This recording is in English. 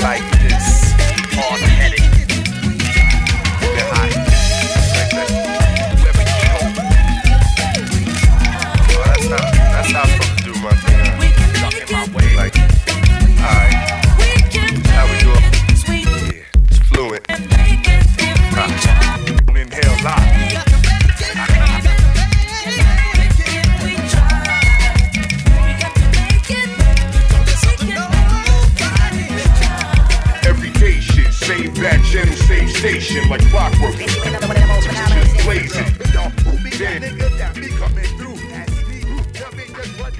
Like. rotation like clockwork. Just blazing. Me, nigga coming through. That's me.